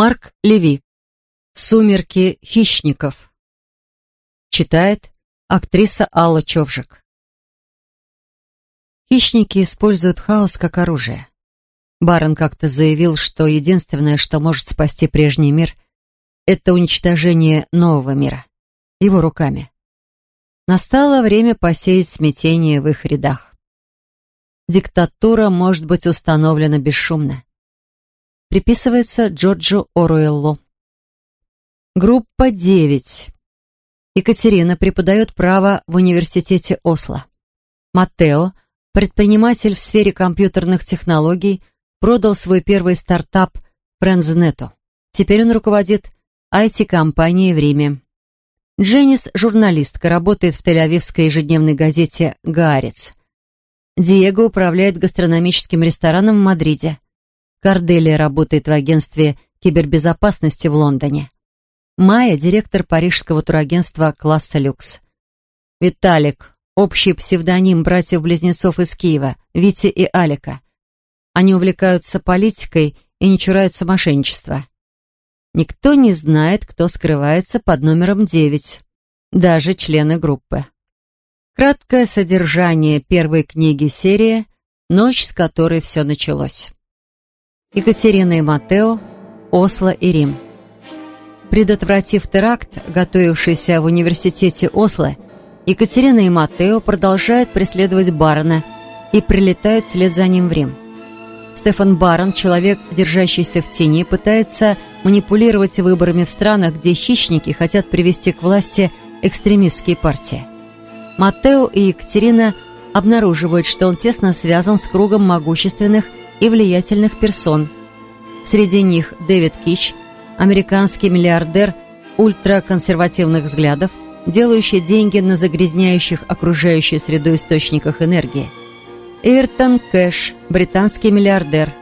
Марк Леви. «Сумерки хищников». Читает актриса Алла Човжик. Хищники используют хаос как оружие. Барон как-то заявил, что единственное, что может спасти прежний мир, это уничтожение нового мира. Его руками. Настало время посеять смятение в их рядах. Диктатура может быть установлена бесшумно. Приписывается Джорджу Оруэллу. Группа 9. Екатерина преподает право в университете Осло. Матео, предприниматель в сфере компьютерных технологий, продал свой первый стартап Френдзнету. Теперь он руководит IT-компанией в Риме. Дженнис – журналистка, работает в тель-авивской ежедневной газете «Гаарец». Диего управляет гастрономическим рестораном в Мадриде. Корделия работает в агентстве кибербезопасности в Лондоне. Майя – директор парижского турагентства класса «Люкс». Виталик – общий псевдоним братьев-близнецов из Киева, Вити и Алика. Они увлекаются политикой и не чураются мошенничества. Никто не знает, кто скрывается под номером 9, даже члены группы. Краткое содержание первой книги серии «Ночь, с которой все началось». Екатерина и Матео, Осло и Рим. Предотвратив теракт, готовившийся в университете Осло, Екатерина и Матео продолжают преследовать барона и прилетают вслед за ним в Рим. Стефан Барон, человек, держащийся в тени, пытается манипулировать выборами в странах, где хищники хотят привести к власти экстремистские партии. Матео и Екатерина обнаруживают, что он тесно связан с кругом могущественных и влиятельных персон. Среди них Дэвид Кич, американский миллиардер ультраконсервативных взглядов, делающий деньги на загрязняющих окружающую среду источниках энергии. Иртон Кэш, британский миллиардер.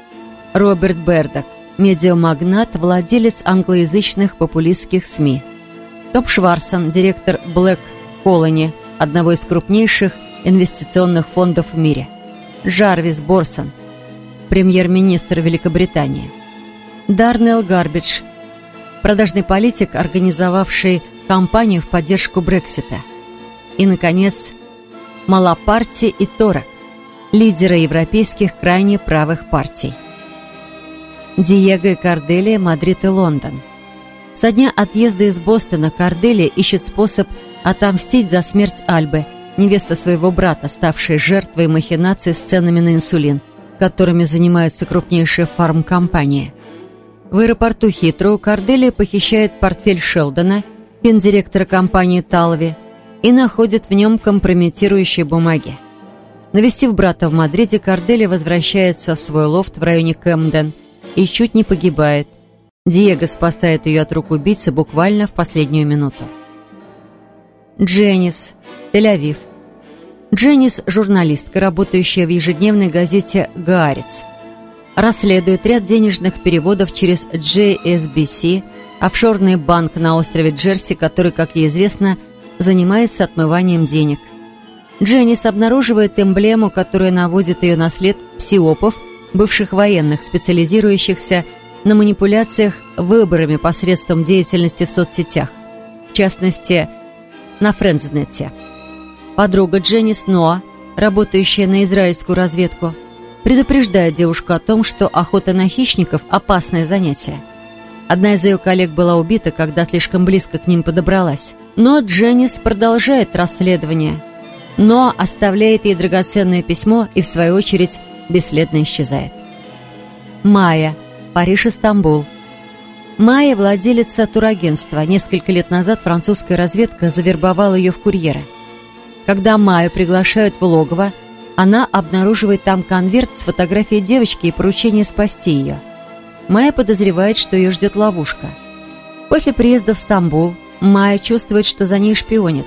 Роберт Бердок, медиамагнат, владелец англоязычных популистских СМИ. Топ Шварсон, директор Black Colony, одного из крупнейших инвестиционных фондов в мире. Джарвис Борсон, премьер-министр Великобритании. Дарнелл Гарбидж, продажный политик, организовавший кампанию в поддержку Брексита. И, наконец, Малапарти и Торак, лидеры европейских крайне правых партий. Диего и Корделия, Мадрид и Лондон. Со дня отъезда из Бостона Корделия ищет способ отомстить за смерть Альбы, невесты своего брата, ставшей жертвой махинаций с ценами на инсулин, которыми занимается крупнейшая фармкомпания. В аэропорту Хитроу Корделия похищает портфель Шелдона, финдиректора компании Талви, и находит в нем компрометирующие бумаги. Навестив брата в Мадриде, Корделия возвращается в свой лофт в районе Кэмден и чуть не погибает. Диего спасает ее от рук убийцы буквально в последнюю минуту. Дженнис, Тель-Авив. Дженнис – журналистка, работающая в ежедневной газете «Гаарец». Расследует ряд денежных переводов через JSBC, офшорный банк на острове Джерси, который, как ей известно, занимается отмыванием денег – Дженнис обнаруживает эмблему, которая наводит ее на след псиопов, бывших военных, специализирующихся на манипуляциях выборами посредством деятельности в соцсетях, в частности, на Френдзнете. Подруга Дженнис Ноа, работающая на израильскую разведку, предупреждает девушку о том, что охота на хищников – опасное занятие. Одна из ее коллег была убита, когда слишком близко к ним подобралась. Но Дженнис продолжает расследование – но оставляет ей драгоценное письмо и, в свою очередь, бесследно исчезает. Майя. Париж и Стамбул. Майя – владелица турагентства. Несколько лет назад французская разведка завербовала ее в курьеры. Когда Майю приглашают в логово, она обнаруживает там конверт с фотографией девочки и поручение спасти ее. Майя подозревает, что ее ждет ловушка. После приезда в Стамбул Майя чувствует, что за ней шпионит.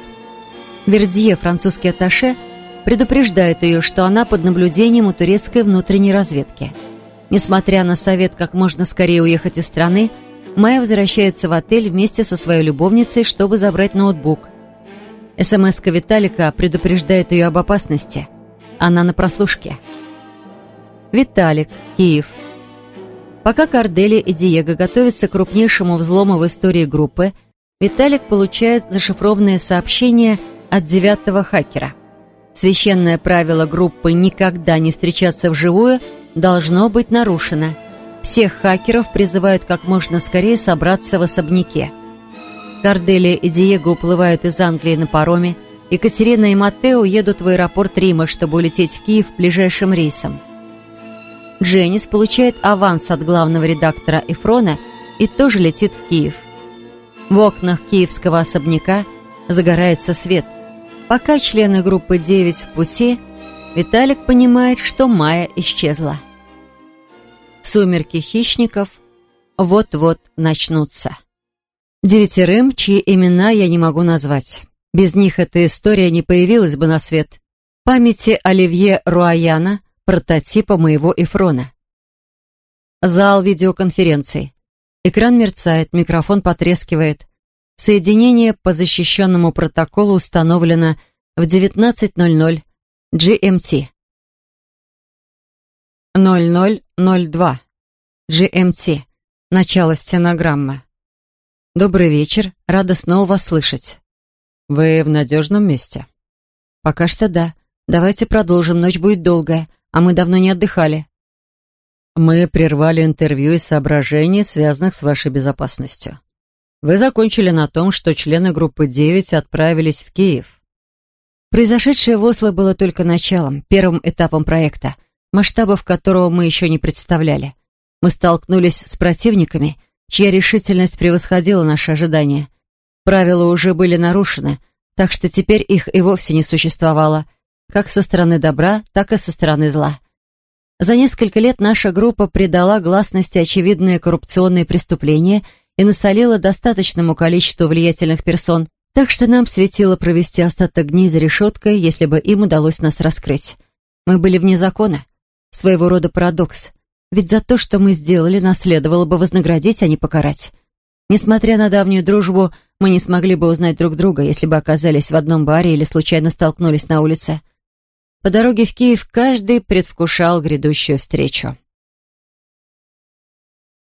Вердье, французский атташе, предупреждает ее, что она под наблюдением у турецкой внутренней разведки. Несмотря на совет как можно скорее уехать из страны, Майя возвращается в отель вместе со своей любовницей, чтобы забрать ноутбук. СМС-ка Виталика предупреждает ее об опасности. Она на прослушке. Виталик, Киев. Пока Кордели и Диего готовятся к крупнейшему взлому в истории группы, Виталик получает зашифрованное сообщение от девятого хакера. Священное правило группы «никогда не встречаться вживую» должно быть нарушено. Всех хакеров призывают как можно скорее собраться в особняке. Корделия и Диего уплывают из Англии на пароме, Екатерина и Матео едут в аэропорт Рима, чтобы улететь в Киев ближайшим рейсом. Дженнис получает аванс от главного редактора Эфрона и тоже летит в Киев. В окнах киевского особняка загорается свет. Пока члены группы 9 в пути, Виталик понимает, что Майя исчезла. Сумерки хищников вот-вот начнутся. Девятерым, чьи имена я не могу назвать. Без них эта история не появилась бы на свет. Памяти Оливье Руаяна – прототипа моего Эфрона. Зал видеоконференций. Экран мерцает, микрофон потрескивает. Соединение по защищенному протоколу установлено в 19.00 GMT. 0002 GMT. Начало стенограммы. Добрый вечер, рада снова вас слышать. Вы в надежном месте? Пока что да. Давайте продолжим, ночь будет долгая а мы давно не отдыхали». «Мы прервали интервью из соображений, связанных с вашей безопасностью. Вы закончили на том, что члены группы 9 отправились в Киев». Произошедшее в Осло было только началом, первым этапом проекта, масштабов которого мы еще не представляли. Мы столкнулись с противниками, чья решительность превосходила наши ожидания. Правила уже были нарушены, так что теперь их и вовсе не существовало – как со стороны добра, так и со стороны зла. За несколько лет наша группа придала гласности очевидные коррупционные преступления и насолила достаточному количеству влиятельных персон, так что нам светило провести остаток дней за решеткой, если бы им удалось нас раскрыть. Мы были вне закона. Своего рода парадокс. Ведь за то, что мы сделали, нас следовало бы вознаградить, а не покарать. Несмотря на давнюю дружбу, мы не смогли бы узнать друг друга, если бы оказались в одном баре или случайно столкнулись на улице. По дороге в Киев каждый предвкушал грядущую встречу.